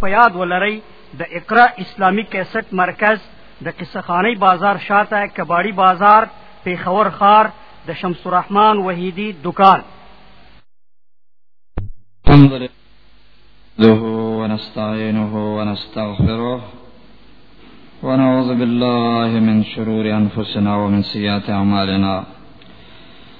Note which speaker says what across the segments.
Speaker 1: په یاد ولرئ د اقرا اسلامی کیسټ مرکز د قصخانی بازار شاته کباړی بازار پیښور خار د شمس الرحمن وحیدی دکان
Speaker 2: نحمده ونستعينه ونستغفره ونعوذ بالله من شرور أنفسنا ومن سيئات أعمالنا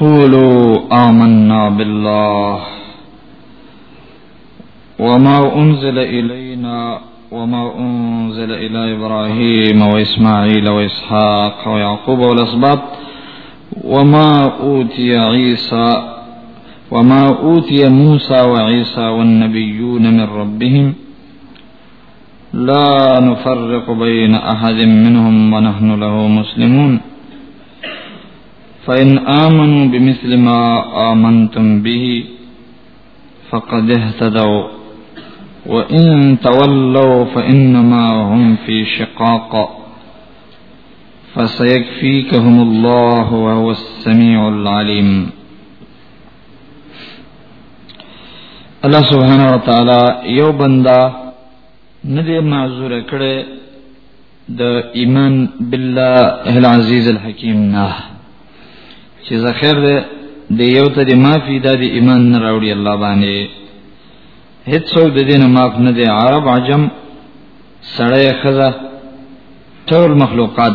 Speaker 2: قولوا آمنا بالله وما أنزل إلينا وما أنزل إلى إبراهيم وإسماعيل وإسحاق ويعقوب والأسباط وما أوتي عيسى وما أوتي موسى وعيسى والنبيون من ربهم لا نفرق بين أحد منهم ونحن له مسلمون فإن آمنوا بمثل ما آمنتم به فقد اهتدوا وإن تولوا فإنما هم في شقاق فسيكفيكهم الله وهو السميع العليم الله سبحانه و تعالی یو بندا نه دی معذور کړي د ایمان بالله العزیز الحکیم نه چې زخیر دی د یو ته د معافی د ایمان نه راوړي الله باندې هیڅ څوک د دین معاف نه دی عرب عجم سړی خزه ټول مخلوقات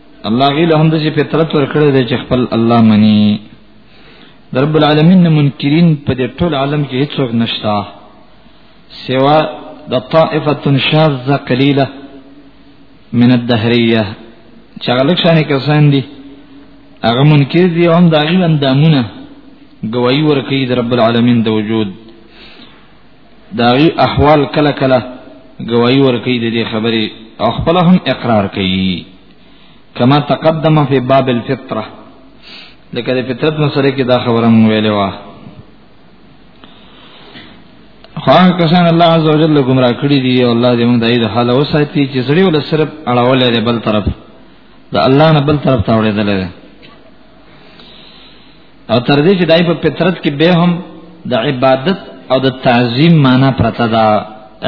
Speaker 2: الله غیله هم د فطرت ورکړی دی چې خپل الله مني رب العالمین منکرین په دې ټول عالم کې هیڅوک نشتا سوا د طائفه شاذه قليله من الدهريه چغلک شانه کسان دي هغه منکر دي هم دا غیله اندامونه گواہی ورکړي د رب العالمین د وجود داغي احوال کله کله گواہی ورکړي د دې خبرې او خپل هم اقرار کوي کما تقدم فی باب الفطره لکه د فطرت مسله کې دا خبره مونږ ویلې و خو کسان الله عز وجل گمراه کړی دی او الله دې موږ د دې حال وساتي چې سړی ول صرف اړولې دی بل طرف د الله نه بل طرف ته وړېدل دی او تر دې چې دای په فطرت کې به هم د عبادت او د تعظیم معنا پرته ده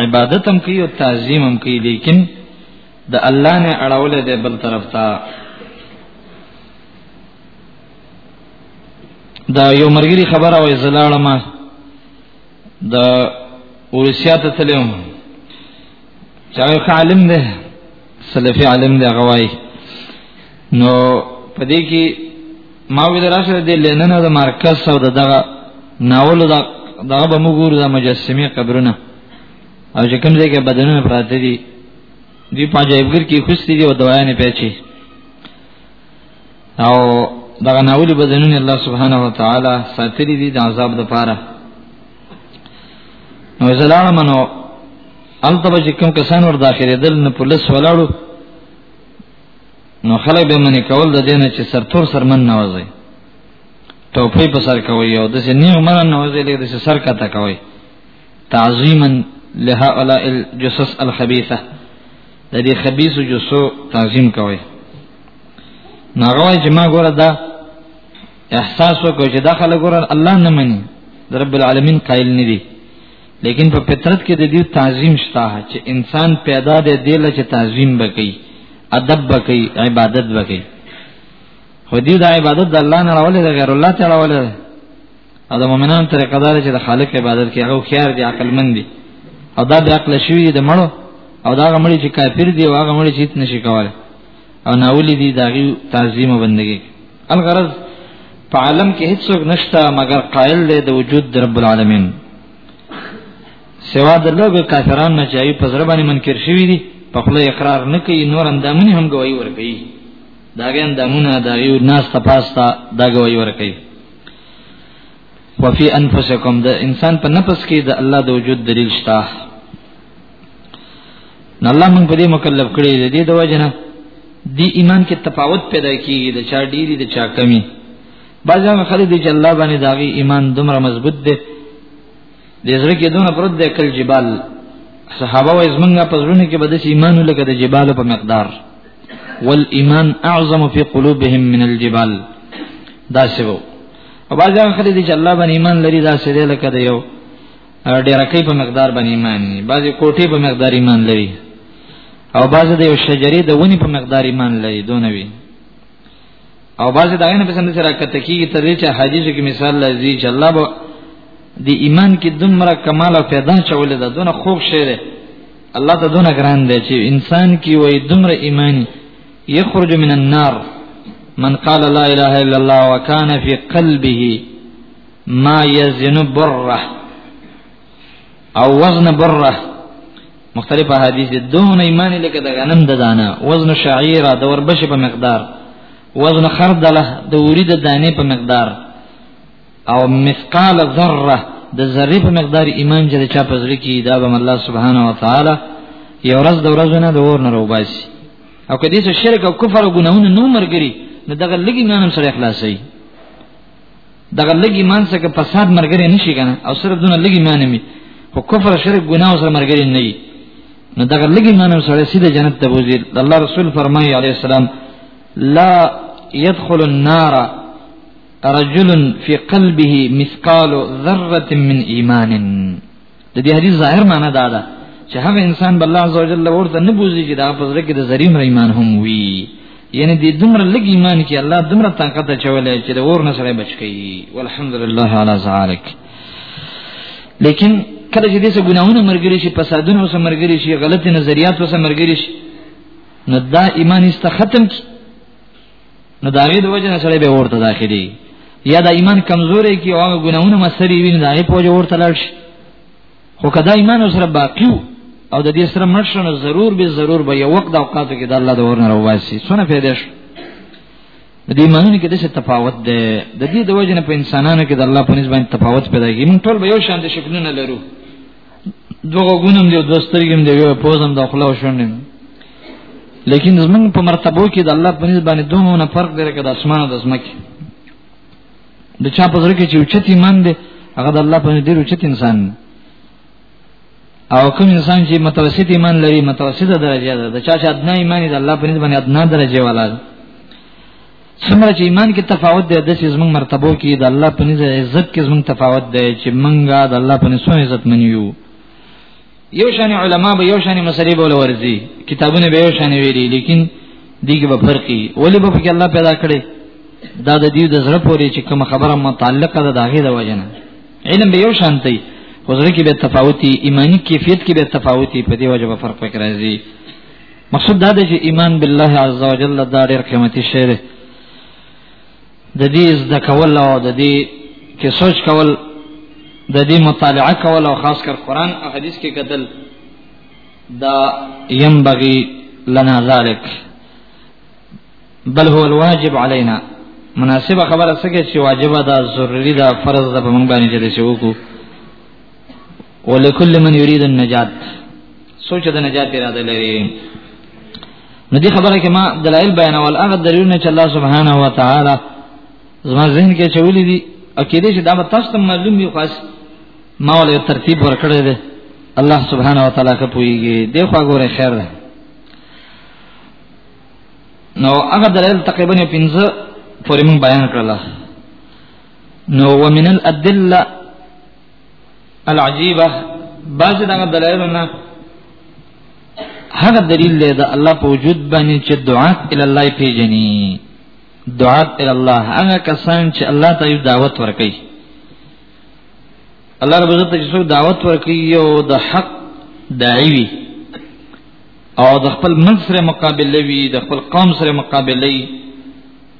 Speaker 2: عبادت هم کوي او تعظیم هم کوي لیکن د الله نه اړول دی بل طرف ته دا یو مرګري خبره وای زلاړم د اورسیا ته تلم چا یو عالم دی سلفي عالم دی غوای نو پدې کې ما ویل راشه د لینن د مرکز او دغه ناول دا دغه به موږ د مجسمه قبرونه او چې کوم ځای کې بدنونه پراته دي دی پاجایبګر کې خوستي دي او دوايانه پیچي او دغه ناول بدنونه الله سبحانه و تعالی ساتري دي د عذاب لپاره نو زلال منو الته به کوم کسان ور داخله دل نه پولیس ولاړو نو خلک به منی کول د دینه چې سر تور سر من نوازي ټوپې په سر کوي او د سې نیو من نوازي لري د سر کته کوي تعظیما لهؤلاء الجثث الخبيثه د دې خبيث جثو تعظیم کوي ناغوي چې ما ګوره دا احساس وکړو چې دا خلک ګور الله نه مني د رب العالمین قائل نه دي لیکن په فطرت کې د دې تعظیم شته چې انسان پیدا دی د لچ تعظیم وکي ادب وکي عبادت وکي خو دې د عبادت د الله نه راولې د غیر الله تعالی راولې او د مؤمنانو طریقه دار چې د خالق عبادت کوي هغه خيار دي عقل مند دي او دا د عقل شوی د مړو او دا غمړي چې کافر دي او هغه مړي چې نشي کوله او ناولی دی داغي تعظیم او بندگی الغرض په عالم کې هیڅ څوک نشته مګر قائل دی د وجود د رب العالمین سوا د لوګ کافران نه چایي په ځر باندې منکر شوی دي په خپل اقرار نه کوي نور اندامونه هم گواہی ورکوي دا ګان دمونه دا یو ناس تپاستا دا گواہی ورکوي وفي انفسکم د انسان په نفس کې د الله د وجود دلیل شته نه الله مونږ په دې مکلف کړی دی دې د وجنه دی ایمان کې تفاوت پیدا کیږي د چا ډیری د چا کمی بعضی هغه خلک دي چې الله باندې داغي ایمان دومره مضبوط دی د زړه کې دونه پرد دی کل جبال صحابه و ازمنګه په زړه کې بده ایمان لکه د جبال په مقدار والایمان اعظم فی قلوبهم من الجبال دا سبو او بعضی هغه خلک دي چې الله باندې ایمان لري دا سره لکه د یو ډیرکې په مقدار باندې ایمان نه بعضی کوټې په مقدار ایمان لري او بعضی د یو شجرې د ونی په مقدار ایمان لري دونه وی او بعضی دا نه پسند سره کته کیږي تر دې چې حدیث کې مثال لذي چې الله به د ایمان کې دمره کمال او پیدا چول ده دونه خوښ شه ده الله ته دونه ګران دی چې انسان کې وای دمره ایمان یخرج من النار من قال لا اله الا الله وكان في قلبه ما یزن بره او وزن بره مختلف حدیث دون ایمان لکه د غنم د دانه وزن شعیره د وربش په مقدار وزن خردله د وری د دانه په مقدار او مثقال ذره د ذره په مقدار ایمان چې چا په ذری کې دا به الله سبحانه و تعالی یو ورځ د ورځې نه د ور نه روباسي او کدي چې شرک او کفر او ګناهونه نو مرګري نو دغه لګي نه نم سره اخلاصي دغه لګي مان څخه فساد مرګري نشي کنه او سره دونه لګي مان مي خو کفر شرک ګناه سره مرګري نه وي نو دغه لګي مان سره سیده جنت ته وځي الله رسول فرمایي عليه السلام لا يدخل النار رجل في قلبه مثقال ذره من ايمان د دې حدیث ظاهر معنی دا ده چې هغه انسان بل الله عزوجل ورته نه بوزي چې دا په ځل کې د زریم ایمان هم وي یعنی دې دومره لږ ایمان کې الله دومره طاقت چولې چې د ور نه سره بچ کی والحمدلله علی ذلک لیکن کله چې دې څه ګناونه مرګري شي فسادونه وسه مرګري شي غلط نظریات وسه مرګري شي نو دا ایمان است ختم کی نو دا غي د وجه نه سره به ورته داخلي یا د ایمان کمزوري کی او ګناونه مسری وین دا غي پوجا ورته لړ شي خو کدا ایمان سره باقیو او د دې سره مرشنه ضرور به ضرور به یو وخت د اوقاتو کې د الله د ورنه رواسي سونه پیدا شي د دې معنی کې د څه تفاوت ده د دې د وجه نه په انسانانو کې د الله په نسبت تفاوت پیدا کیږي موږ ټول به یو شان د شکلونه لرو دوه غونم دی دوه سترګم دی یو پوزم د خپل شونډم لیکن زمونږ په مرتبه کې د الله په نسبت باندې دوه نه فرق دی لکه د اسمان او د زمکه د چا په ځل کې چې اوچت ایمان دی هغه د الله په نسبت ډیر اوچت انسان دی او کوم انسان چې متوسط ایمان لري متوسطه درجه ده د چا چې ادنا ایمان دی الله په نسبت باندې ادنا درجه والا دی څومره چې ایمان کې تفاوت دی د سیز موږ مرتبو کې د الله په نزد عزت کې زموږ تفاوت دی چې موږ د الله په نسو عزت منیو یو شان علما به یو شان مسلې بوله ورزي کتابونه به یو شان ویلي لیکن دیګه به فرقي ولی به کې الله پیدا کړي دا د دې د زړه پورې چې کوم خبره متعلقه ده داغه د وجنه علم به یو شان دی وزره کې به تفاوتي ایمانی کیفیت کې به تفاوتي په دې وجه به فرق پکې راځي مقصود دا دی چې ایمان بالله عز وجل دا ډېر قیمتي شی دی د دې زده کول او د دې کې سوچ کول د دې مطالعه کول او خاص کر قران او حدیث کې قتل دا ينبغي لنا ذلك بل هو الواجب علينا مناسبه خبره څه کې چې واجب ده ضروری ده فرض ده په موږ باندې چې وکړو ولکل من یرید النجات سوچ د نجات اراده لري نو دې خبره کې ما دلایل بیانول هغه دلیلونه چې الله سبحانه و تعالی زما ذهن کې چولې دي اکیده چې دا به تاسو ته معلوم وي خاص ما ولې ترتیب ورکړی دی الله سبحانه و تعالی که پويږي دی خو غوړې خیر ده نو هغه دلیل تقریبا 15 پورې مون بیان کړل نو ومن الادله العجيبه بعض دغه دلایلونه هغه دلیل دی د الله په وجود باندې چې دعا ال الله پیژني دعا ال الله هغه کسان چې الله ته یو دعوت ورکړي الله رب عزت چې دعوت ورکړي یو د حق داعی وي او د خپل ملک سره مقابله وي د خپل قوم سره مقابله وي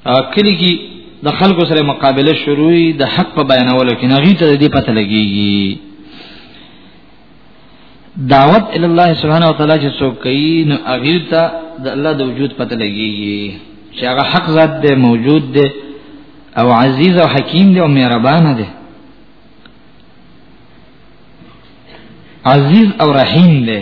Speaker 2: کلی کې د خلکو سره مقابله شروع د حق په بیانولو کې نه غیته دې پته لګيږي دعوت ال الله سبحانه وتعالى چې څوک کوي نو اغیر ته د الله د وجود پته لګيږي چې هغه حق ذات دی موجود دی او عزیز او حکیم دی او مهربان دی عزیز او رحیم دی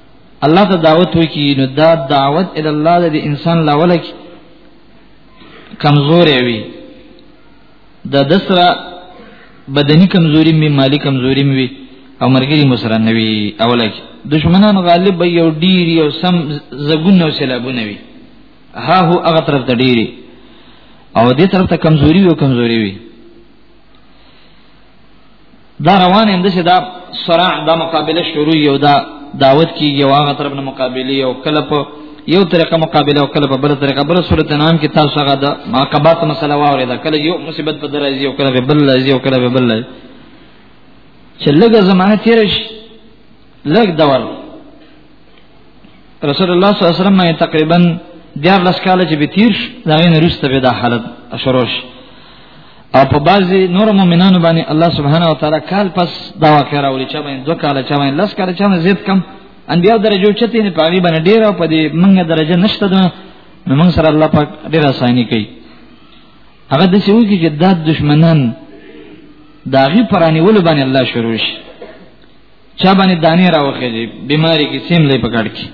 Speaker 2: الله ته دعوت وکي نو دا دعوت ال الله د انسان لاول کی کمزورې وي د دسرا بدني کمزوري می مالی کمزوري می او مرګري مسره نوي اوله کی دشمنان غالب به یو ډیری او سم زګون او سلابونه وي ها هو هغه طرف ته ډیری او دې طرف ته کمزوري او کمزوري وي دا روان اند چې دا صراع دا مقابله شروع یو دا دعوت کیږي او هغه طرف نه مقابله او کله په یو طریقه مقابله او کله په بل طریقه بل صورت نام کې تاسو هغه د معاقبات مسله واورې دا کله یو مصیبت په درځي او کله په بل راځي او کله په بل چې لږه زمانه تیر شي لګ دور رسول الله صلی الله علیه وسلم تقریبا دیار لس کاله چې به تیر دا غي نرسته به دا حالت شروش او په بعضي نور مؤمنانو باندې الله سبحانه و تعالی کال پس دا واقعه راولي چې باندې دوه کاله چې باندې لس کاله چې باندې زیات کم انبیا درجه چته نه پاغي باندې ډیر او په دې منګه درجه نشته ده نو موږ سره الله پاک ډیر اساني کوي هغه د څه وکی چې دا دشمنان داغي پرانی ول باندې الله شروع شي چا باندې دانه راوخې دي بیماری کې سیم لې پکړ کې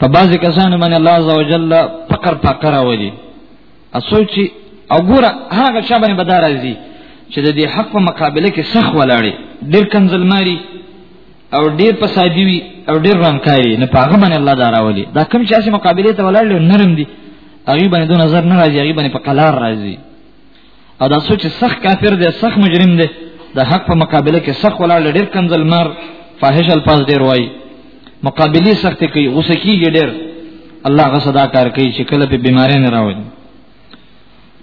Speaker 2: په بعضی کسانو باندې الله عزوجل فقر فقر راوړي اسوچي او ګوره هغه چا باندې بدار راځي چې د دې حق په مقابله کې سخ ولاړي ډیر کنزلماري او ډیر پسادي وي او ډیر رنکاري نه پاغه باندې الله دا راوړي دا کوم چې اسې مقابله ته ولاړ نرم دي هغه باندې د نظر نه راځي هغه باندې په قلار راځي او دا سوچ سخت کافر دی سخت مجرم دی د حق په مقابله کې سخت ولاړ ډیر کنزل مار فاحش الفاظ ډیر وای مقابله سخت کوي غوسه کیږي ډیر الله غ صدا کار کوي چې کله په بیماری نه راوړي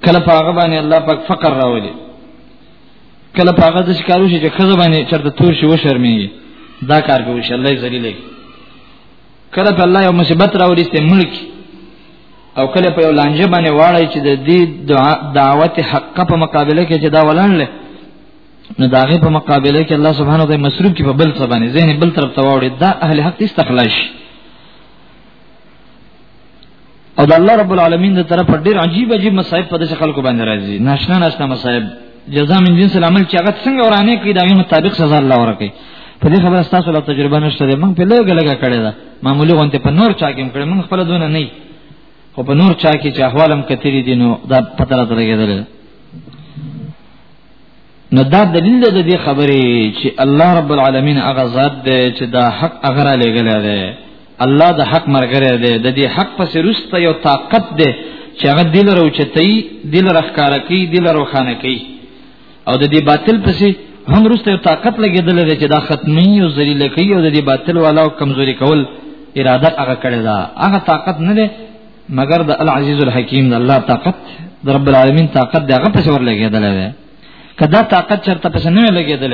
Speaker 2: کله په هغه باندې الله پاک فقر راوړي کله په هغه د شکارو شي چې خزه باندې چرته تور شي و شرمېږي دا کار کوي چې الله یې ذلیل کړي کله په الله یو مصیبت راوړي چې ملک او کله په یو لانجه باندې واړی چې د دې دعوت حق په مقابله کې چې دا ولنل نو دا غي په مقابله کې الله سبحانه وتعالى مصروف کې په بل څه باندې ذهن بل طرف ته واړی دا اهل حق استخلاص او د الله رب العالمین د طرف ډیر عجیب عجیب مصائب په دې خلکو باندې راځي ناشنا ناشنا مصائب جزاء من جنس العمل چې هغه څنګه ورانه کوي دا یو مطابق سزا الله ورکړي په دې خبره تاسو له تجربه نشته ده موږ په لګه لګه کړی دا معمولی غونته په نور چا کې کړی موږ خپل دونه نه خو په نور چا کې چې احوالم کتري دي نو دا پته راته لګیدل نو دا دلیل ده دې خبرې چې الله رب العالمین هغه ذات دی چې دا حق هغه را لګل دی الله د حق مرګره دی د دې حق پس رسته یو طاقت دی چې هغه دل راوچتای دل رخکار کوي دل روخانه کوي او د دې باطل پس هم رسته یو طاقت لګیدل دی چې دا ختمي او ذلیل کوي او د دې باطل والا او کمزوري کول اراده هغه کړی دا هغه طاقت نه دی مگر د العزیز الحکیم د الله طاقت د رب العالمین طاقت دغه پس ور لګیدل دی کدا طاقت چرته پس نه لګیدل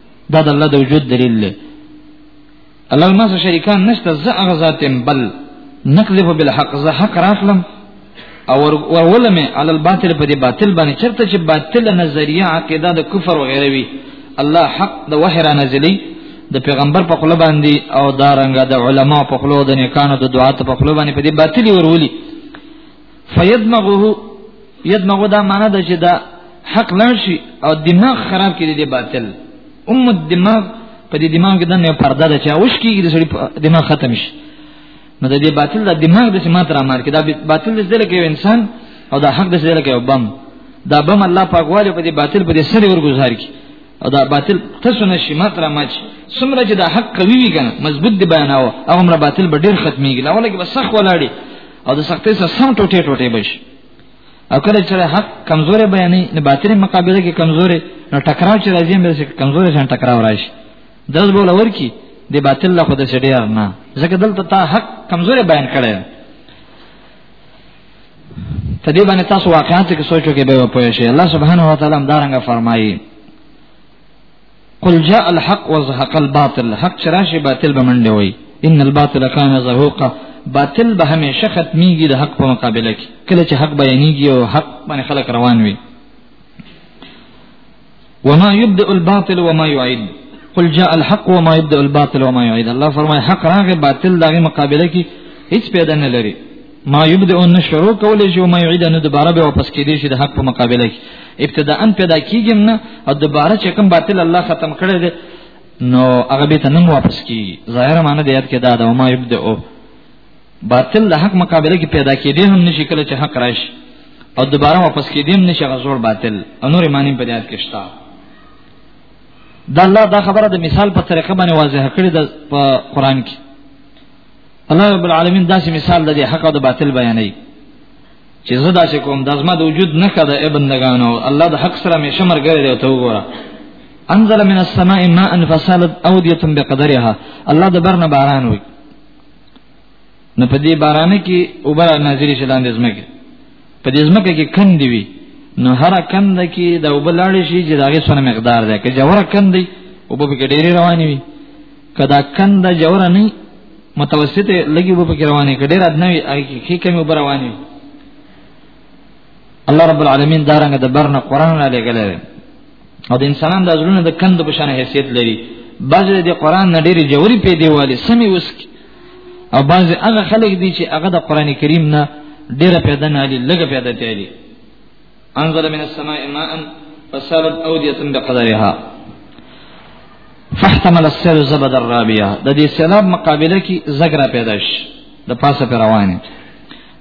Speaker 2: دا د الله د وجود دلیل دی الله ما سره شریکان نشته زه هغه ذاتم بل نکذب بالحق زه حق راخلم او ورولم على الباطل په دې باطل باندې چرته چې باطل نظریه عقیده د کفر او غیره وی الله حق د وحی را نازلی د پیغمبر په خله باندې او دارنګ د علما په خله د نیکانو د دعات په خله باندې په دې باطل ورولي فیدمغه یدمغه دا معنی ده چې دا حق لنشي او دماغ خراب کړي دی باطل ام الدماغ په دې دماغ کې دنه پرده ده چې اوش کېږي د سړي دماغ ختم شي نو د دې باطل د دماغ د سمات را مار کې دا باطل د ځل کې انسان او دا حق د ځل کې بم دا بم الله پاک والي په دې باطل په دې سره ورګزار کی او دا باطل تاسو نه شي مات را مچ سمره چې دا حق قوي وي کنه مضبوط دی بیاناو هغه مر باطل به ډیر ختميږي لاول کې بس صح ولاړی او د سختې سره سم ټوټه ټوټه بشي او کله چې حق کمزورې بیانې نه باطل مقابله کې کمزورې نو ټکراو چې راځي مې چې کمزورې ځان ټکراو راشي دز بوله ورکی د باطل له خود سره ډیر نه ځکه دلته تا حق کمزورې بیان کړي ته دې باندې تاسو واقعات کې سوچو کې به پوه شئ الله سبحانه و تعالی هم دارنګ فرمایي قل جاء الحق وزهق الباطل حق چراشی باطل به منډه وای ان الباطل کان زهوقا باطل به همیشه ختمیږي د حق په مقابله کې کله چې حق بیانېږي او حق باندې خلک روان وي وما يبدأ الباطل وما يعيد قل جاء الحق وما يبدأ الباطل وما يعيد الله فرمای حق راغه باطل دغه مقابله کې هیڅ پیدا نه لري ما یبدع ان شروع کولې شو ما یعید ان دوباره به واپس کېدې شي د حق په مقابله کې ابتداء پیدا کیږم نه او دوباره چې کوم باطل الله ختم کړی دی نو هغه به تنم واپس کی ظاهر معنی د یاد کې دا دا ما یبدع باطل د حق مقابله کې پیدا کېدې هم نشي کله چې حق راشي او دوباره واپس کېدې هم نشي غزور باطل انور معنی په یاد کې شته دا الله دا خبره د مثال په طریقه باندې واضح کړې ده په قران کې الله رب العالمین داسې مثال د حق او د باطل بیانوي چې زه داسې کوم د ازما د وجود نه کده ای بندگانو الله د حق سره مې شمر ګرځي او ته وګوره انزل من السماء ماء فسالت اوديه بقدرها الله د برنه باران وي نو په دې باران کې اوبره نازلې شې لاندې زمکه په دې زمکه کې کندې وي نو هر کند کې د وبلاړې شي چې داغه سونه مقدار ده که جوړه کندې وبو کې ډېری رواني وي کدا کنده جوړ نه متوسط لګي وب کې روانه کډې رات نه وي کې کمی وب روانه الله رب العالمین دارنګ د برنه قران را لګلې او د انسانان د ازرونه د کند په شان حیثیت لري بعض د قران نه ډېری جوړي پیدا والی سمي وسک او بعض هغه خلک دي چې هغه د قران کریم نه ډېره پیدا نه لري لګ پیدا تیاري انزل من السماء ماء فسالت اوديه بقدرها فاحتمل السيل زبد الرابيه د دې سیلاب مقابله کې زګرا پیدا شي د پاسه پر روانه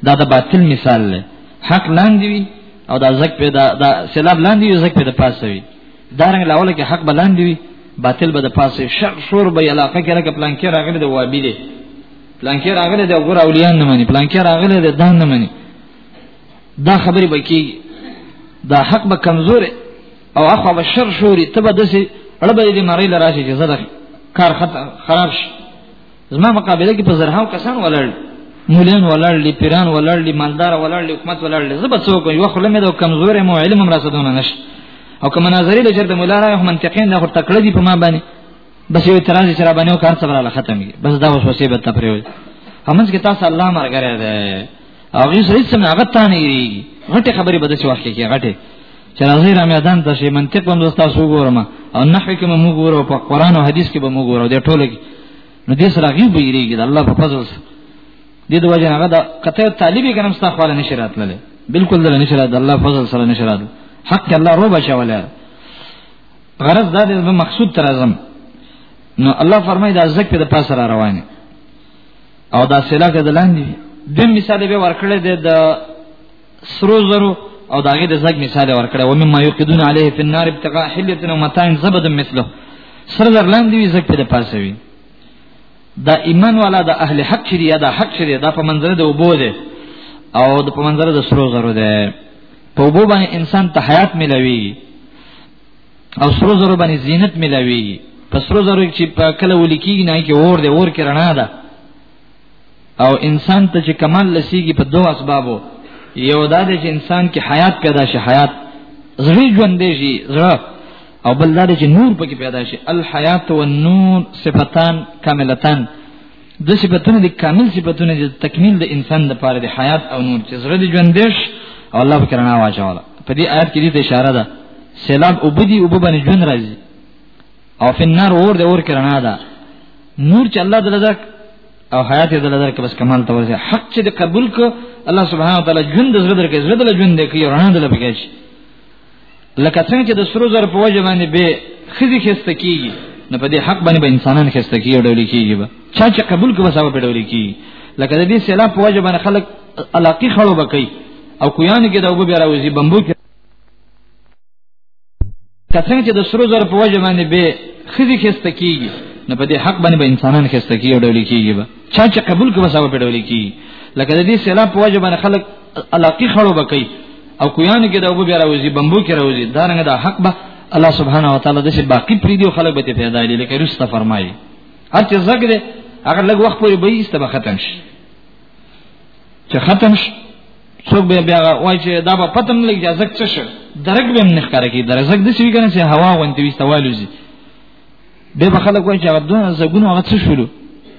Speaker 2: دا د باطل مثال دی حق لاندې وي او دا زګ پیدا دا سیلاب لاندې وي زګ پیدا پاسه وي دا رنګ لاول کې حق بلاندې وي باطل به د پاسه شر شور به علاقه کې راګه پلان کې راغلي د وابي دی پلان کې راغلي د غور اولیان نه مني پلان کې راغلي د دان نه مني دا خبرې به کېږي دا حق به کمزورې او اخوا به شر شوري ته به داسې اړه به دې نړۍ له راشي چې زه د کار خراب شي زما مقابله کې په زرهاو کسان ولاړ مولان ولاړ دي پیران ولاړ دي مالدار ولاړ دي حکومت ولاړ دي زه به څوک یو خله مې د کمزورې مو علم هم راسدونه نشي او کوم نظری لچر د مولا راي منطقین د خور تکړه دي په ما باندې بس یو اعتراض چې را باندې کار څه وراله ختمي بس دا وسوسه به تپریوي همز کې تاسو الله مرګره ده هغه هیڅ نه هغه تانه یری غټه خبره بده څه وخت کې غټه چې راځي را میدان ته شي منطق هم دوستا سو ګورم او نحو کې مو ګورو په قران او حدیث کې به مو ګورو د ټولو کې نو دې سره غي بیریږي د الله په فضل سره دې د وجه هغه د کته طالبې ګرم ستا خو نه شرات لله بالکل د نه شرات الله فضل سره نه شرات حق الله رو بچوله غرض دا د مقصود تر اعظم نو الله فرمایي دا ذکر د پاسه را روانه او دا سلا کې دلاندې د مثال به ورکړې ده د سرو زرو او داګه د زګ مثال ورکړې و مما یقدون علیه فی النار ابتغاء حلیه و متاع زبد مثله سر در لاندې وي زګ په پاسه وي دا ایمان والا د اهل حق شریعه دا حق شریعه دا په منځره د وبو ده او د په منځره د سرو زرو ده په وبو باندې انسان ته حیات ملوي او سرو زرو باندې زینت ملاويږي په سرو زرو چې په کله ولیکيږي نه کې اور دی اور کې رڼا ده او انسان ته چې کمال لسیږي په دوه اسبابو یو دا دی چې انسان کې حیات پیدا شي حیات زړه ژوند دی شي زړه او بل دا چې نور پکې پیدا شي الحیات والنور صفتان کاملتان د صفاتونه د کامل صفاتونه د تکمیل د انسان د پاره د حیات او نور چې زړه د ژوند دیش او الله فکرنا واچوله په دې آیت کې د اشاره ده سیلاب وبدي وب باندې ژوند راځي او فنار اور د اور کرنا ده نور چې الله تعالی درک او حیات دل درک بس کمال ته ورسه حق چې قبول کو الله سبحانه وتعالى ژوند زړه درکې زړه دل ژوند کې رڼا دل بګیږي لکه څنګه چې د سرو زر په وجه باندې به خزي خسته کیږي نه په دې حق باندې به انسانان خسته کیږي او ډول کیږي به چا چې قبول کوي سبب ډول کیږي لکه د دې سیلاب په وجه باندې خلک علاقي خړو بکې او کویان کې د وګ بیا راوځي بمبو کې کته چې د سرو زر په وجه باندې به خزي خسته کیږي نه په دې حق باندې به انسانان خسته کیږي او ډول کیږي به چا چې قبول کوي سبب ډول کیږي لکه د دې سیلاب په وجه باندې خلک علاقي خړو بکې او کویانو کې د ابو بیا راوځي بمبو کې راوځي دا رنګ دا حق به الله سبحانه و تعالی د شي باقی پری دی خلک به پیدا دي لکه رسته فرمایي هر چې زګ دې هغه لږ وخت پورې به ایسته به ختم شي چې ختم شي څوک به بیا وای چې دا به پتم لګ یا زګ څه شي درګ به نه ښکار کی درګ د څه وی کنه چې هوا وانت وی استوالوزي به به خلک وایي چې هغه دونه زګونو هغه څه شول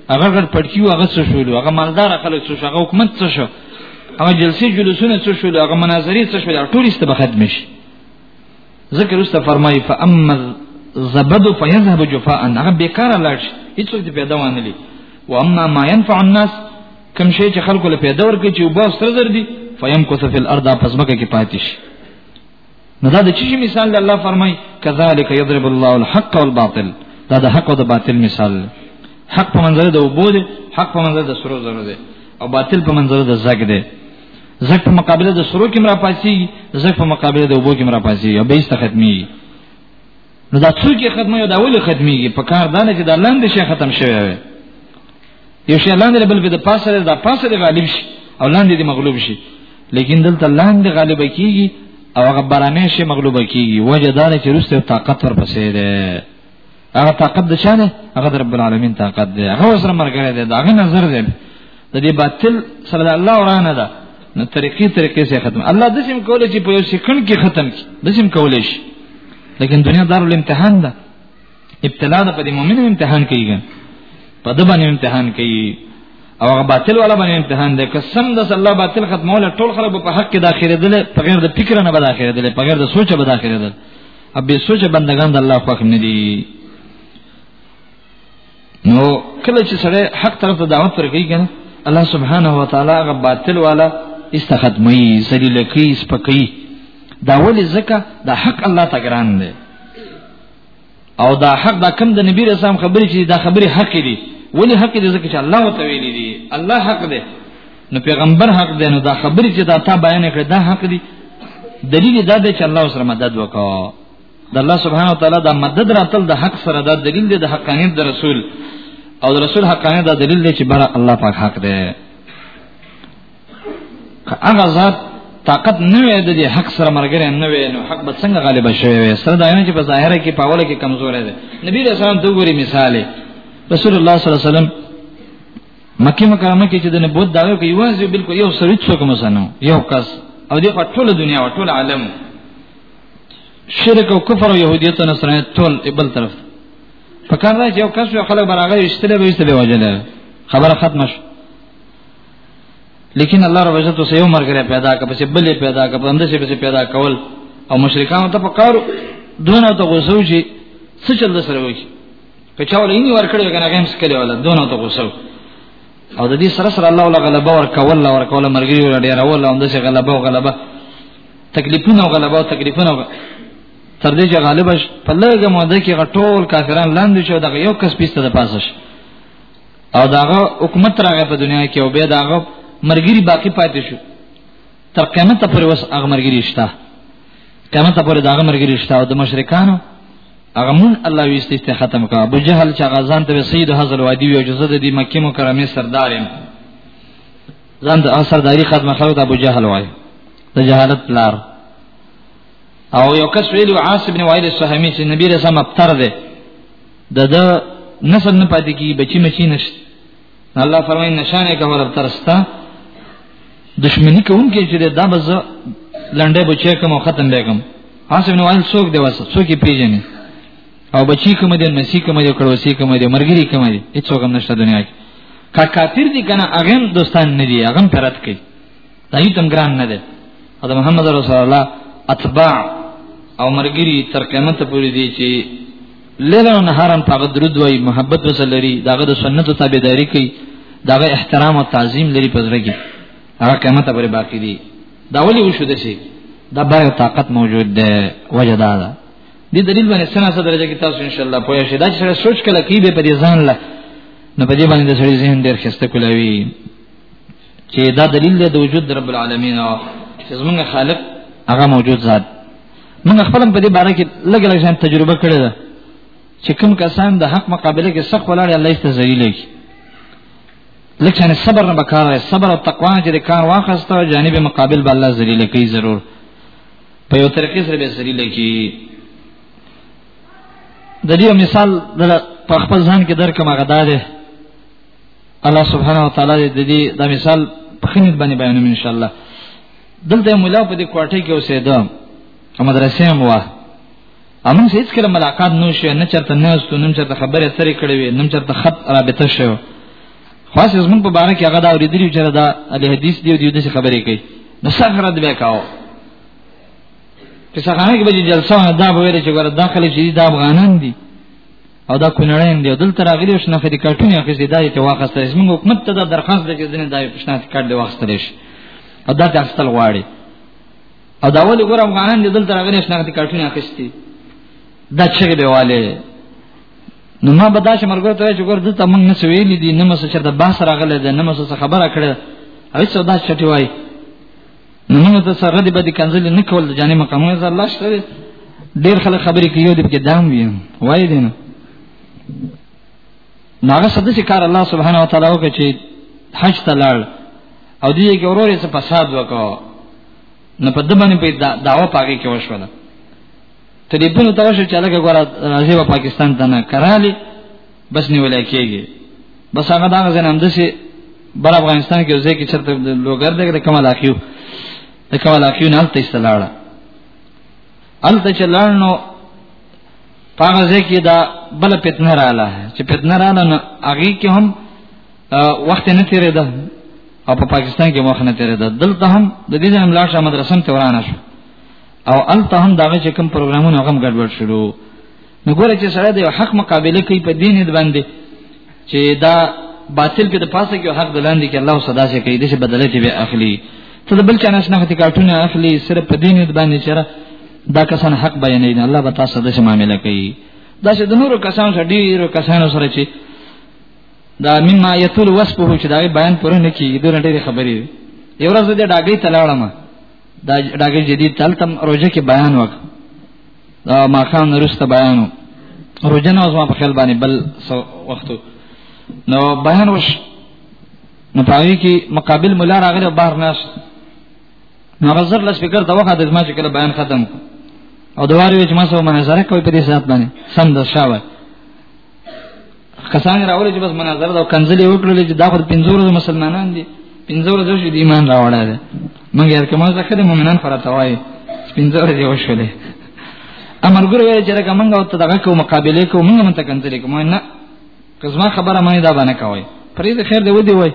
Speaker 2: هغه غړ پټکیو هغه څه شول هغه مالدار خلک څه شو هغه حکومت څه شو هغه جلسې جلوسونه څه شول هغه مناظرې څه شول ټول است به ختم شي ذکر است فرمایي فاما زبد فيذهب جفاء هغه بیکاره لاړ شي هیڅ څه پیدا ونه لري واما ما ينفع الناس کم شي چې خلکو له پیدا ورکړي چې وباس تر زر دي فيمكث في الارض پس مکه کې پاتې شي نو دا د چی مثال دی الله فرمای کذالک یضرب الله الحق والباطل دا د حق او د باطل مثال دی حق په منځره د وبو دی حق په منځره د سرو زرو دی او باطل په منځره د زګ دی زګ په مقابله د سرو کې مرا پاسي زګ په مقابله د وبو کې مرا پاسي او به است ختمي نو دا څوک یې ختمه یو دا ولې ختميږي په کار دا نه چې دا لاندې شي ختم شوی وي یو شی لاندې بل په د پاسه د پاسه د غالب شي او لاندې د مغلوب شي لیکن دلته لاندې غالب کیږي او هغه برانه شي مغلوب کیږي وجه دا نه چې رسته طاقت ورپسې ده هغه طاقت د چانه هغه رب العالمین طاقت ده هغه سره مرګره ده دا هغه نظر ده د دې باطل سره الله ورانه ده نو طریقې طریقې سره ختم الله د سیم کولای چې په یو سکند کې ختم کی د سیم کولای شي لیکن دنیا دار الامتحان ده ابتلا ده په مؤمن امتحان کیږي په د باندې امتحان کوي او هغه باطل ولا باندې امتحان ده قسم د الله باطل ختمول ټول خلک په حق کې داخله دي په غیر د فکر نه به داخله دي په غیر د سوچ به داخله دي اب به سوچ بندگان د الله خوښ نه دي نو کله چې سره حق طرف ته دعوت ورکړي کنه الله سبحانه و تعالی غ باطل والا استخدمي ذلیل کی سپکی دا ولې زکه دا حق الله ته ګران دی او دا حق دا کم د نبی رسام خبرې چې دا خبرې حق دي ولې حق دي زکه چې الله تعالی دي الله حق دی نو پیغمبر حق دی نو دا خبرې چې دا تا بیان کړ دا حق دي دلیل دا دی چې الله سره مدد وکړي د الله سبحانه وتعالى د مدد راتل د حق سره د دلیل دی د حقانیت د رسول او د رسول حقانیت د دلیل دی چې بر الله پاک حق دی که هغه ذات طاقت نه وي د دې حق سره مرګره نه وي نو حق به څنګه غالب شوی وي سره دا نه چې په ظاهره کې په اوله کې کمزور دی نبی رسول الله دوی مثال رسول الله صلی الله علیه وسلم مکه مکرمه کې چې د نبوت داوی کوي واځي بالکل یو سړی څوک مسنو یو کس او دغه ټول دنیا او ټول عالم شرک او کفر او يهوديت او نصرانيت ټول بل طرف په کار نه یو کس یو خلک براغه اشتله به ایسته به وجنه خبره ختمه شو لیکن الله رب عزت اوس یو مرګره پیدا کړ پس بلې پیدا کړ بنده شي پس پیدا کول او مشرکان ته په کارو دونه ته غوسو شي څه چل سره وایي که چا ولې نه ورکړي کنه غیم سکلې ولا دونه ته غوسو او د دې سره سره الله ولا غلبه ورکول ورکول مرګي ډیر اول هم د څه غلبه او غلبه تکلیفونه او غلبه او تکلیفونه تر دې چې غالب شي په لږه موده کې غټول کافران لاندې شو دغه یو کس پیسته د پاسه شي او داغه حکومت راغی په دنیا کې او به داغه مرګري باقی پاتې شو تر قیامت پورې وس هغه مرګري شته قیامت پورې داغه مرګري شته او د مشرکانو هغه مون الله ویستي ته ختم کا ابو جهل چې غزان ته سید حضرت وادي وی جزد دي مکه مکرمه سردارم ځان د سرداری خدمت خلک ابو جهل وای د جهالت لار او یو کس ویلو عاص ابن وائل السهمی چې نبی رسول الله ابتر ده د د نسل نه پاتې کی بچی مچی نشته الله فرمایي نشانه کوم ابترستا دشمنی کوم کې چې دا بز لنډه بچی کوم ختم بګم عاص ابن وائل څوک دی واسه څوک پیژني او بچی کوم دی نسی کوم دی کړوسی کوم دی مرګری کوم دی هیڅ وګم نشته دنیا کې کا کافر دي کنه هغه دوستان نه دي هغه پرات کوي دا یو تم ګران نه دی او د محمد رسول الله اتباع او مرګری تر قیامت پورې دي چې لیل او نهارن په درود وای محبت وسل لري داغه د سنتو تابعداري کوي داغه احترام او تعظیم لري په زړه کې هغه قیامت پورې باقی دي دا ولي وشو دسی دا بای طاقت موجود ده وجدادا دې دلیل باندې څنګه څه درجه کې تاسو ان شاء الله پوه شئ دا چې سره سوچ کله کې به په دې ځان لا نه په دې باندې د سړي ذهن ډېر خسته کولاوي چې دا دلیل دی د وجود رب العالمین او چې زمونږ خالق هغه موجود ذات موږ خپل په دې باره کې لګ لګ ځان تجربه کړې ده چې کوم کسان د حق مقابله کې سخت ولاړ الله یې تذلیل کوي لکه څنګه صبر نه بکاره صبر او تقوا چې د کار واخسته جانب مقابل به الله ذلیل کوي ضرور په یو طریقې سره به سری لکی د دې مثال د په خپل ځان کې درکم هغه ده الله سبحانه و تعالی د دې د مثال په خنید باندې بیانوم ان شاء الله دلته مولا په دې کوټه کې اوسېده مدرسې هم وه امن هیڅ کله ملاقات نو شو نه چرته نه استو نم چرته خبره سره کړې وي نم چرته خط رابطه شو خاص زمون په باره کې هغه دا اوریدلی چې دا د حدیث دی دی د خبرې کوي نو سفر د وکاو چې څنګه هغه به جلسه دا به ویل چې ګور داخله چې دا افغانان دي او دا کونړین دی دلته راغلی شنو خې د کارټونی اخې زیدا چې واخسته زموږ حکومت ته دا درخواست دی چې دنه دا پښنات کړ دی واخسته شي او دا تاسو غواړي او دا ول ګور افغانان دلته راغلی شنو خې د کارټونی اخې دا چې دی والي نو ما به دا چې مرګ ته چې ګور دته موږ نه سویلې دي نه مس چې د باس راغله ده نه مس خبره کړې هیڅ دا چټي وای نو موږ ته سره دې بده کنځل نه کول د جانې مقام یې الله شته ډیر خلک خبرې کوي د کې دام وي وای دي نه ناغه صد چې کار الله سبحانه وتعالى وکړي چې حج ته لاړ او دې کې اورورې څه فساد وکړو نو په دمنه په دعوه پاګه کې وشوله تلیفون ته راشه چې لکه ګوره راځي په پاکستان ته نه کرالی بس نیول کېږي بس هغه دا غزن هم دسي بر افغانستان کې ځکه چې چرته لوګر دغه د کمال اخیو د کمال اخیو نه تل استلاړه الته چې لړنو پاغه ځکه دا بل پتنه رااله چې پتنه رااله نه اغي کې هم وخت نه تیرې ده او په پاکستان کې مخ نه تیرې ده دلته هم د دې ځم لاشه مدرسې ته ورانه شو او انت هم دا چې کوم پروګرامونه هم ګډوډ شلو نو ګوره چې سره د حق مقابله کوي په دین د باندې چې دا باطل کې د پاسه کې حق دلاندې کې الله صدا سي کوي د څه بدله ته به اخلي ته د بل چا نه شناخت کارتونه اخلي صرف په دین د باندې چیرې دا کسان حق بیانې نه الله به تاسو د څه معاملې کوي دا چې د نورو کسانو سره ډیرو کسانو سره چې دا مما یتول وصفه چې دا بیان پرونه کې د نړۍ خبرې یو ورځ د ډاګې تلاړم دا ډاګه جدید تلتم روزه کې بیان وک دا ما خام نرسته بیانو روزه نه زما په خیال باندې بل وختو نو بیان وش نو پای کې مقابل مولا راغله بهر ناس نو غزر لس فکر دا وخت د ما چې کله بیان ختم او دواره چې ما سو منظره کوي په دې سات باندې سم د شاوه کسان راولې چې بس مناظره دا کنځلې وکړلې چې دا خو پنځور مسلمانان دي پنځور د شې ایمان راوړل دي مونږ یې کومه ځکه د مؤمنان فرته وای پنځور دی وشولې امر ګور وی چې راګه مونږ او ته دغه کو مقابله کو مونږ مونږ ته کنځلې کوم نه کزما خبره مې دا باندې کوي پرې د خیر دی ودی وای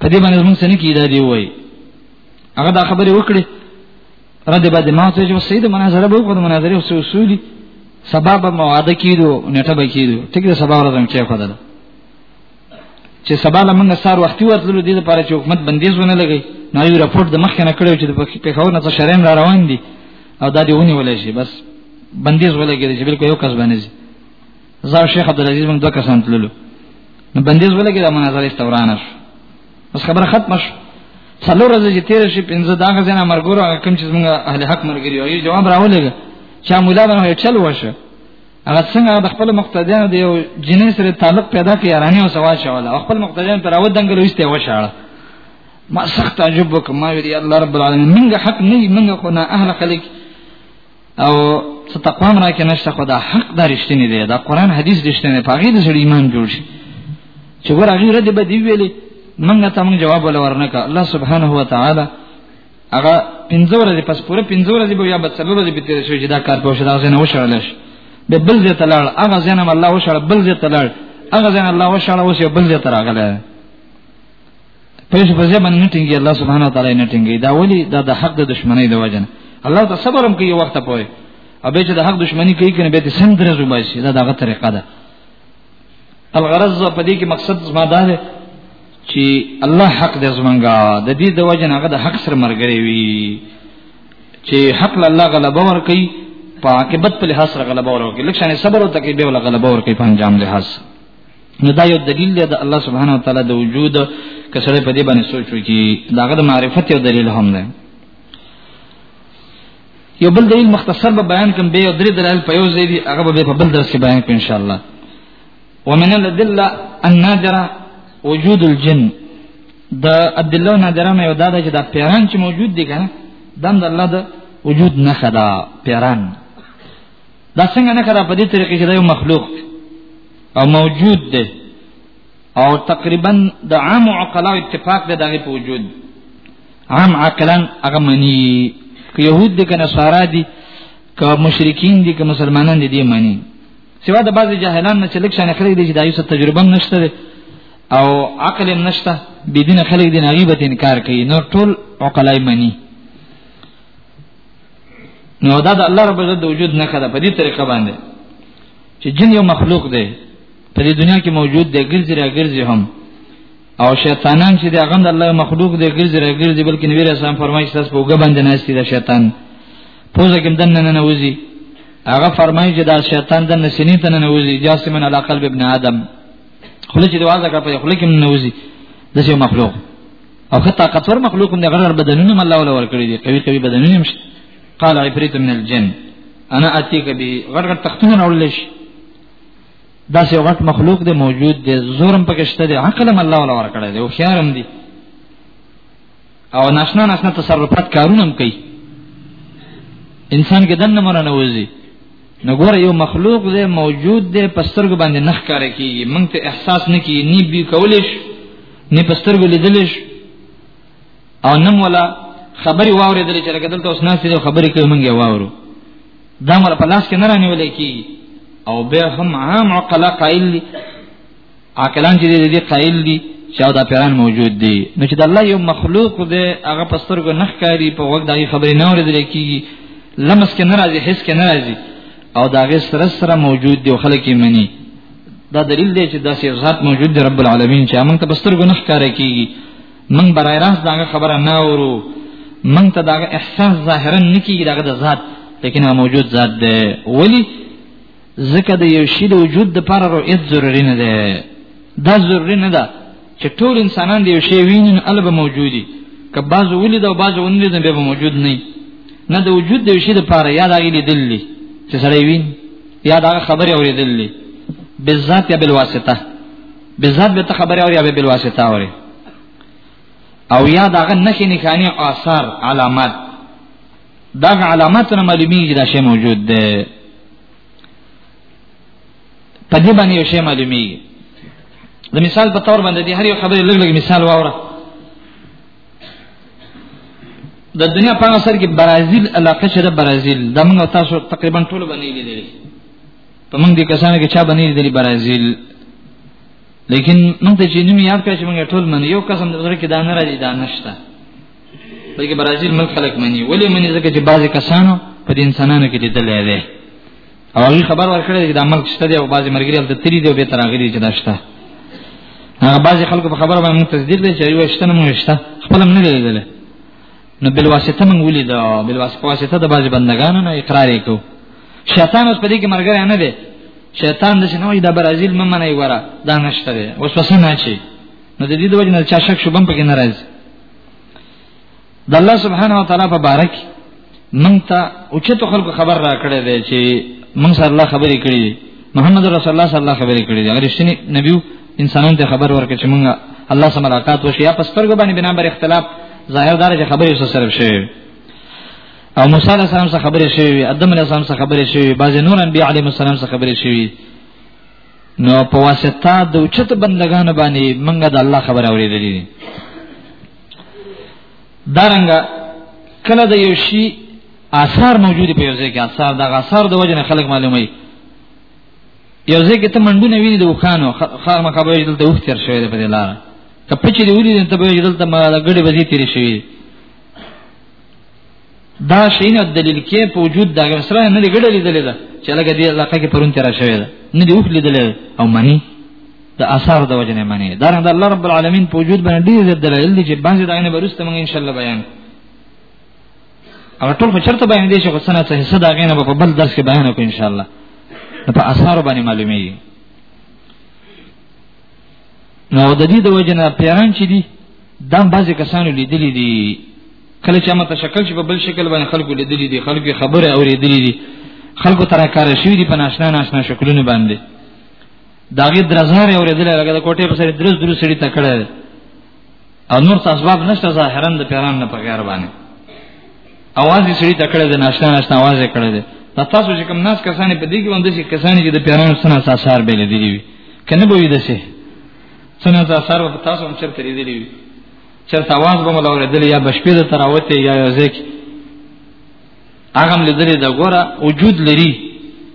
Speaker 2: په دې باندې مونږ څه نه کیدا دی وای هغه دا خبره وکړي رد به د ماته جو سید مناظره به په مناظره او اصولي سبب مواده کیدو نیټه به کیدو ټیک ده سبا ورځم کې خو ده چې سبا لمنګ سار وختي ورتلو دي لپاره چې حکومت بندیز ونه لګي نو یو راپورټ د مخ نه کړو چې د پیښور نه څه شرم را روان دي او دا دیونی ولې شي بس بندیز ولګي چې بالکل یو کس باندې زار شیخ عبد العزيز موږ دوه کسان تللو نو بندیز ولګی دا مناظره استورانه شو بس خبره ختمه شو څلور ورځې چې تیر شي پنځه دا غزه نه مرګور هغه کوم چې موږ اهل حق مرګري یو جواب راولګ چې مولا باندې یو چل وشه هغه څنګه د خپل مقتدیانو د یو جنې سره تعلق پیدا کړي یارانه او سوا شواله خپل مقتدیان پر او دنګل وسته وشاله ما سخت عجب وکم ما ویل الله رب العالمین منګه حق نه منګه خو نه اهل خلک او څه تقوام را کې نشته خدا حق دا رښتینی دی دا قران حدیث رښتینی په غیر ځړ ایمان جوړ شي چې ګور هغه رد به دی ویلې منګه ته موږ جواب ولا ورنکا الله سبحانه و تعالی هغه پنځه ورځې پس پوره پنځه ورځې به یا به څلور ورځې به تیر شي چې دا کار په شدا ځنه وشړل شي به بل ځای ته لاړ هغه ځنه الله وشړل بل ځای ته لاړ هغه ځنه الله وشړل اوس یو بل ځای ته راغله پېښ په ځای باندې ټینګي الله سبحانه وتعالى نه ټینګي دا ولی دا د حق د دشمنی د وجنه الله ته صبر هم کوي وخت پوي او به چې د حق دشمنی کوي کنه به ته سم درځو باسي دا دغه طریقه ده الغرض په دې کې مقصد زما دا دی چې الله حق دې زمونږه د دې د وجنه هغه د حق سره مرګري وي چې حق له الله غلبه ور کوي په عاقبت په لحاظ سره غلبه ور کوي لکه څنګه صبر او تکي به غلبه ور کوي په انجام لحاظ نو دا یو دلیل دی د الله سبحانه وتعالي د وجود کسره په دې باندې سوچ وکړي داغه د معرفت یو دلیل هم دی یو بل دلیل مختصر به بیان کوم به درې دلایل په یو ځای دي هغه به په بل درس کې بیان کوم ان شاء الله ومن الادله النادره وجود الجن د ادله نادره نه یو دا چې دا پیران چې موجود دي کنه دم د الله د وجود نه خدا پیران دا څنګه نه کړه په دې طریقې چې دا یو مخلوق او موجود دی او تقریبا د عام عقلاو اتفاق دی دغه په وجود عام عقلان هغه مني که يهود دي که نصارا دي که مشرکین دي که مسلمانان دي دي مني سوا د بعضی جاهلان نه چې لک شان خلک دي چې دایو څه تجربه نشته او عقل هم نشته بيدین خلک دي نه غیبت انکار کوي نو ټول عقلای مني نو دا د الله رب عزت د وجود نه کړه په دې طریقه باندې چې جن یو مخلوق دی په دې دنیا کې موجود دی ګرځي را ګرځي هم او شیطانان چې د هغه د الله مخلوق دی ګرځي را ګرځي بلکې نبی رسول الله فرمایي چې تاسو په وګ باندې ناشتي د شیطان پوزه کې دن نه نه وځي هغه فرمایي چې دا شیطان د نسینې ته نه وځي جاسمن علی قلب ابن ادم خله چې دروازه کړ په خله کې نه وځي د مخلوق او خه طاقتور مخلوق هم د غرر بدنونه مله ولا ور کړی دي قوي قوي بدنونه مش قال عفريت من الجن انا اتيك به غرر تختونه اورل شي دا سه غټ مخلوق دی موجود دی زورم پکې شته دی عقل هم الله ولا ور کړی دی او خیارم دی او ناشنا ناشنا تصرفات کارونه هم کوي انسان کې دنه مرنه وځي نو ګوره یو مخلوق دی موجود دی پسترګ باندې نخ کار کیږي مونږ ته احساس نه کیږي نی بي کولیش نه پسترګ لیدلیش او نم ولا خبري واورې درې چې لکه دلته اوس ناس دي خبرې کوي مونږ یې واورو دا مر په لاس کې نه رانیول کیږي او به هم عام عقلا قائل عاقلان چې دې قائل دي چې دا پیران موجود دي نو چې د الله یو مخلوق دی هغه پسترګو نخ کاری په وخت دغه خبرې نه اورېدل کیږي لمس کې ناراضي حس کې ناراضي او دا غي سره سره موجود دی خلک یې مني دا دلیل دی چې داسې ذات موجود دی رب العالمین چې موږ ته بسترګو نخ کاری کیږي موږ برای راست دا خبره نه اورو موږ ته دا احساس ظاهرا نه کیږي دا د ذات لیکن موجود ذات دی ولی ځکه د یو شی د وجود د پر رؤیت ضروری نه ده دا ضروری نه ده چې ټول انسانان د یو شی وینن البه موجودي که بعض ولید او بعض ونلید به موجود نه نه د وجود د یو شی د پر یا د غیلی دلی چې سره وین یا د خبره اوریدلې بالذات یا بالواسطه بالذات به خبره اوري یا بالواسطه اوري او یا داغه نخې نخانی آثار علامات دا علامات نه معلومیږي دا شی موجود ده په دې باندې یو شی معلومیږي د مثال په تور باندې هر یو خبره لږ لږ مثال واوره د دنیا په اثر کې برازیل علاقه چې د برازیل د موږ تاسو تقریبا ټول باندې لیدلې په موږ دي کسانو کې چا باندې لیدلې برازیل لیکن موږ ته چې نوم یاد کړی چې موږ ټول من یو قسم د زړه کې دانه را دي دانشته بلکې برازیل ملک خلک مني ولې مني ځکه چې بعضی کسانو په دې انسانانو کې لیدل دی او هغه خبر ورکړی چې دا ملک شته دی او بعضی مرګري هلته تری دی او به تراغلي چې دا شته هغه بعضی خلکو په خبره باندې تصدیق دی چې یو شته نه مو شته خپل نه لیدل نو بل واسطه مونږ ولید بل واسطه د بعضی بندگانو نه اقرار وکړو شیطان اوس په دې کې مرګره نه دی شیطان د شنو د برازیل ممنه وره دا نشته وسوسه نه شي نو د دې د وجه نه چا شک شوبم پکې ناراض د الله سبحانه و تعالی په باره کې مونږ ته اوچتو خلکو خبر را کړی دی چې مونږ سره الله خبرې کړې دي محمد رسول الله صلی الله خبرې کړې دي هغه رښتینی نبی انسانانو ته خبر ورکړي چې مونږ الله سره ملاقات وشي یا پس پرګو باندې بنا بر اختلاف ظاهر دار چې خبرې سره سره شي او موسی علیہ السلام سره خبرې شوی ادم علیہ السلام سره خبرې شوی بعض نور انبیاء علیهم السلام سره خبرې شوی نو په واسطه د اوچت بندگانو باندې منګه د الله خبر اورېدلې دي دارنګه کله د یو شی آثار موجود په یو ځای کې آثار د آثار د وجنه خلک معلومي یو ځای کې ته منډونه ویني د وکانو خامہ خبرې دلته وختر شوی دی په دې لار کپچې دی ولې ته به دلته ما د غړي وزي تیرې شوی دا شین دلیل کې په وجود دا سره نه لګړې لیدل ده چې لکه دې علاقې کې پرون تیر شوی ده نه دی اوخ لیدل او معنی د آثار د وجه نه معنی دا رنګ الله رب العالمین په وجود باندې ډیر زیات دلایل دي چې باندې دا نه برسته موږ ان شاء الله بیان او ټول په چرته بیان دي چې غسنه څه حصہ دا غینه په بل درس کې بیان وکړو ان شاء الله په آثار باندې معلومیږي نو د دې د وجنه پیران چې دي دا بعضی کسانو لیدلې دي کله چې ما تشکل شي په بل شکل باندې خلکو لیدلې دي خلکو خبره اورېدلې دي خلکو تر کار شوی دي په ناشنا ناشنا شکلونه باندې داغه درزار اورېدل هغه د کوټې په سر درز درز سړي تکړه انور اسباب نشته ظاهرا د پیران نه په غیر باندې اواز یې سړي تکړه د ناشنا ناشنا اواز یې کړی دی تاسو چې کوم ناس کسانې په دې کې وندې چې کسانې چې د پیرانو سره اساسار به لیدلی وي کنه به وي د څه سره اساسار په تاسو هم چرته لیدلی وي چرته اواز به مولور دلی یا بشپې د تراوته یا یو ځکه هغه لري د ګوره وجود لري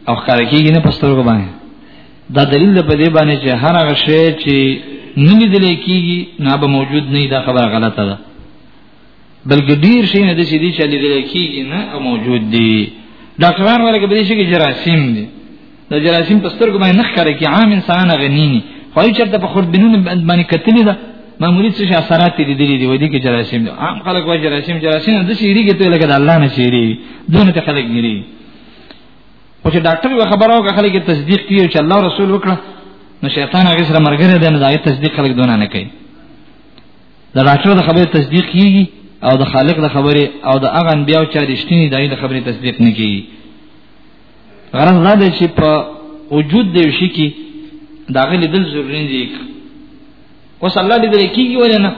Speaker 2: او ښکار کیږي نه پسترګو باندې دا دلیل په دې باندې چې هر هغه شی چې نه لیدل کیږي نه به موجود نه دا خبره غلطه ده بلکې ډیر شي نه د شي دي چې لیدل کیږي نه موجود دي ډاکټران ورګه به دې شي کې جراثیم دي د جراثیم په سترګو باندې نخ کړی کې عام انسان غنینی خو یې چرته په خوردبینونو باندې کتلی ده معمولی څه شي اثرات دي دي دي ودی کې جراثیم ده عام خلک وایي جراثیم جراثیم د شيری کې ته لګا د الله نه شيری دونه ته خلک ګری او چې ډاکټر و خبرو کې خلک تصدیق کوي چې الله رسول وکړه نو شیطان هغه سره مرګره ده نه دا تصدیق خلک دونه نه کوي د ډاکټر د خبرې تصدیق کیږي او د خالق د خبرې او د اغه انبیاء چا رښتینی دایي د خبرې تصدیق نه کیږي غرض دا دی چې په وجود دی شي کې دا غل دل ضروري دی اوس الله دې درې کیږي ولې نه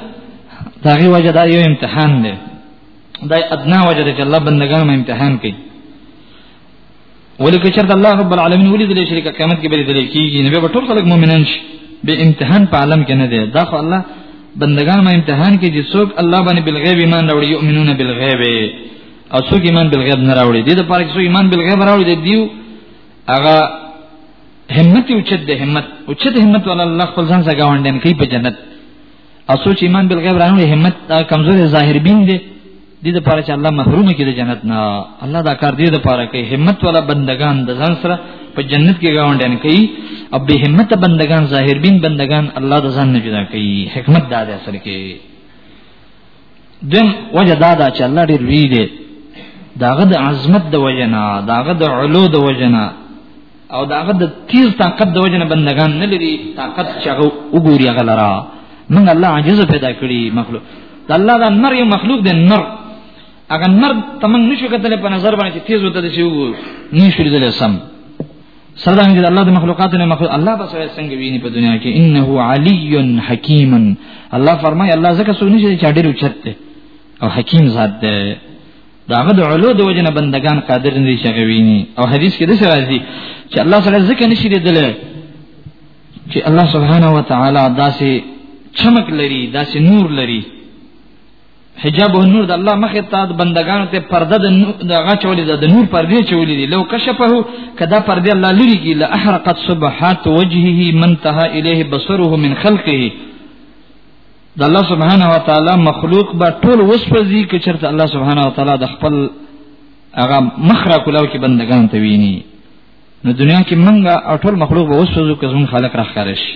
Speaker 2: دا غي وجه دا یو امتحان دی دا ادنا وجه دی چې الله بندگان مې امتحان کوي ولکه چرته الله رب العالمین ولې دې شریک قیامت کې به دې کیږي نبی به ټول خلک مؤمنان شي به امتحان په عالم کې نه دی دا خو الله بندگان مې امتحان کې چې څوک الله باندې بالغیب ایمان راوړي یؤمنون بالغیب او څوک ایمان بالغیب نه راوړي دي د پاره څوک ایمان بالغیب راوړي دي دیو هغه همت او چد همت او چد همت ولا الله خپل ځان څخه غونډن کوي په جنت او څوک ایمان بالغیب راوړي همت کمزور ظاهر بین دي دي د پاره چې الله محروم کړي د جنت نه الله دا کار دي د پاره کوي همت ولا بندگان د ځان سره په جنت کې غونډن کوي او به همت بندگان ظاهر بین بندگان الله د ځان نه جدا کوي حکمت دا ده اصل کې دیم وجه دا ده چې الله ډېر لوی دی داغه د عظمت د وجنا داغه د علو د وجنا او داغه د تیز طاقت د وجنا بندگان نه لري طاقت چې هغه وګوري هغه لرا من الله عجز پیدا کړی مخلوق د الله د نر یو مخلوق د نر اگر نر تمنګ نشو کتل په نظر باندې تیز وته چې وګوري نشو لیدل سم سلام دې الله د مخلوقات نه مخلوق الله بس څنګه ویني په دنیا کې انه علی حکیم الله فرمای الله زکه سونه چې ډېر اوچت او حکیم ذات دی داغه د علو د وجنه بندگان قادر نه دي چې ویني او حدیث کې د څه راځي چې الله سره ځکه نشي لیدل چې الله سبحانه و تعالی داسې چمک لري داسې نور لري حجاب النور د الله مخه ته د بندگانو ته پرده د نور د غچولې د نور پردې چولې دي لو کشفه کدا پردې الله لري کی لا احرقت سبحات وجهه من تها الیه بصره من خلقه د الله سبحانه و تعالی مخلوق به ټول وسوځي که چرته الله سبحانه و تعالی د خپل هغه مخره کولاو کې بندگان ته ویني نو دنیا کې منګه ټول مخلوق به وسوځو که زمون خالق راخاره شي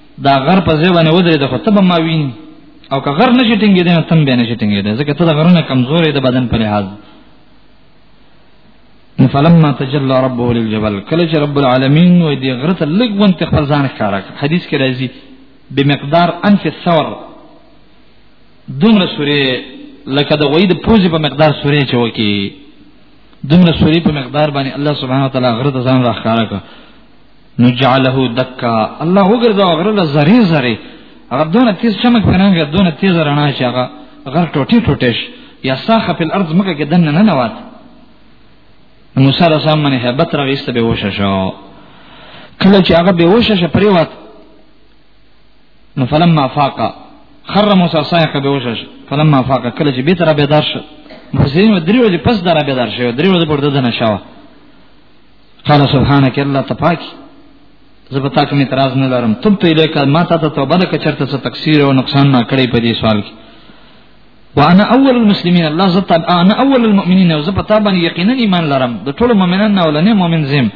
Speaker 2: دا غر په ځای باندې ودرې د خطب ما وین او که غر نشي ټینګې دې تم به نشي ټینګې دې ځکه ته د غرونه کمزورې د بدن په لحاظ فلما تجلى ربه للجبل کله چې رب العالمین وې دې غر ته لګ وانت خپل ځان ښکارا حدیث کې راځي بمقدار انف الثور دومره سورې لکه د وې د پوزې په مقدار سورې چې وکی دومره سورې په مقدار باندې الله سبحانه وتعالى غر ته ځان راخاره کړ نو جعله دکا الله وګرځا غرله زری زری هغه دونه تیز چمک پنانګه دونه تیز رڼا چې هغه غر ټوټي ټوټش یا ساخه په الارض مګه کې دنه نه نوات موسی علیہ السلام باندې hebat را وسته به وشه شو کله چې هغه به وشه شه پریوات نو فلما فاق خر موسی صاحب به وشه فلما فاق کله چې به تر به دار شو مفسرین درې ورځې پس دره به دار شو درې ورځې پورته دنه شو قال سبحانك الله تپاکي زبتا کوم اعتراض نه لرم تم ته الیک ما ته ته توبه نه کچرته څه تکثیر او نقصان ما کړی په دې سوال کې وانا اول المسلمین الله زتا انا اول المؤمنین او زبتا باندې یقینا ایمان لرم د ټولو مؤمنانو اولنې مؤمن زم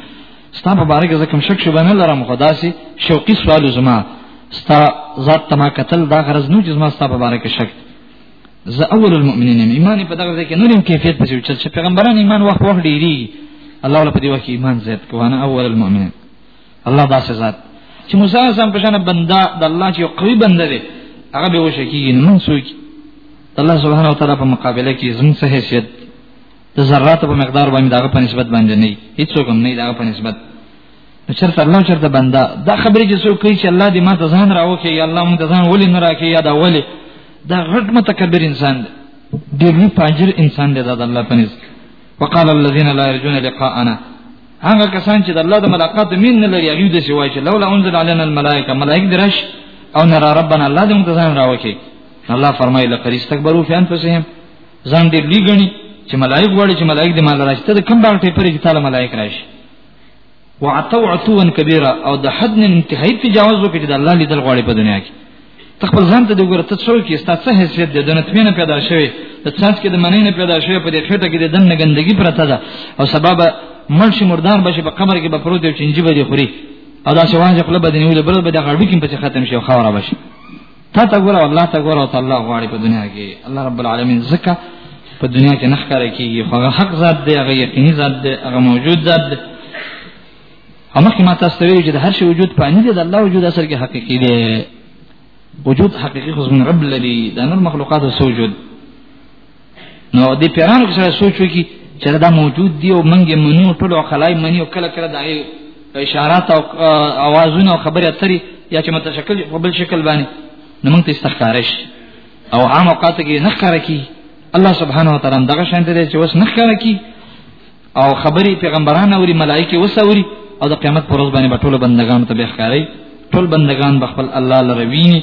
Speaker 2: ستا په باره کې زکم شک شوبه نه لرم خدا سي شوقي سوال زما ستا ذات تما قتل دا غرض نو چې زما ستا په باره کې شک زه اول المؤمنین ایمان په دغه ځای کې نورم کیفیت پسې چل چې پیغمبران ایمان وخت وخت ډیری الله له پدې وخت ایمان زیات کوانه اول المؤمنین الله دا سزا چې موسی سم په شان بندا د الله چې قوي بنده دی هغه به وشکیږي نن سوچ الله سبحانه وتعالى په مقابله کې زموږ څه حیثیت د ذرات په مقدار باندې دغه په نسبت باندې نه هیڅ کوم نه دغه په نسبت نو چرته الله چرته بندا دا خبرې چې څوک کوي چې الله دې ما ته ځان راوکي یا الله مون ته ځان ولې نه راکي یا دا ولې دا غټ متکبر انسان دی دی لوی فاجر انسان دی دا د الله پنځ وقال الذين لا يرجون لقاءنا هغه کسان چې د الله د ملاقات مين نه لري هغه د سوای چې لولا انزل علينا الملائکه ملائک درش او نرى ربنا الله دې موږ ځان راوکي الله فرمایي لقد استكبروا في انفسهم ځان دې لګني چې ملائک وړي چې ملائک دې مال راشته د کوم باندې پرې چې تعالی ملائک راشي وعتو عتوا کبیره او د حد نه انتهایی تجاوز وکړي چې د الله لیدل غواړي په دنیا کې تخپل ځان ته د ګوره ته څو کې ستا څه حیثیت دی د نتمنه پیدا شوی د څاڅ کې د منې نه پیدا شوی په دې خټه کې د دن نه ګندګي پرته ده او سبب مرشي مردار بشي په قبر کې به پروت دی چې انجی به دی خوري او دا شوان چې خپل بدنیول بل به د غړبي کې په ختم شي او خاور بشي تا ته ګوره الله ته ګوره او ته الله غواړي په دنیا کې الله رب العالمین ځکه په دنیا کې نه ښکاره کېږي خو هغه حق ذات دی هغه یقیني ذات دی هغه موجود ذات دی او مخکې ما تاسو ته ویلي چې د هر شي وجود پانی دی د الله وجود اصل کې حقیقي دی وجود حقیقي خو زموږ رب لري د نور مخلوقاتو سوجود نو دې پیرانو سره سوچ وکي چې دا موجود دی او منګه منو ټول خلای منی او کله کله دای اشارات او اوازونه او خبرې اترې یا چې متشکل په بل شکل باندې نو موږ ته استخارش او عام اوقات کې نه کار کوي الله سبحانه وتعالى دغه شان ته چې وس نه کار کوي او خبرې پیغمبرانو او ملائکه وسوري او د قیامت پر ورځ باندې ټول بندگان ته به ښکاری ټول بندگان بخپل الله لروي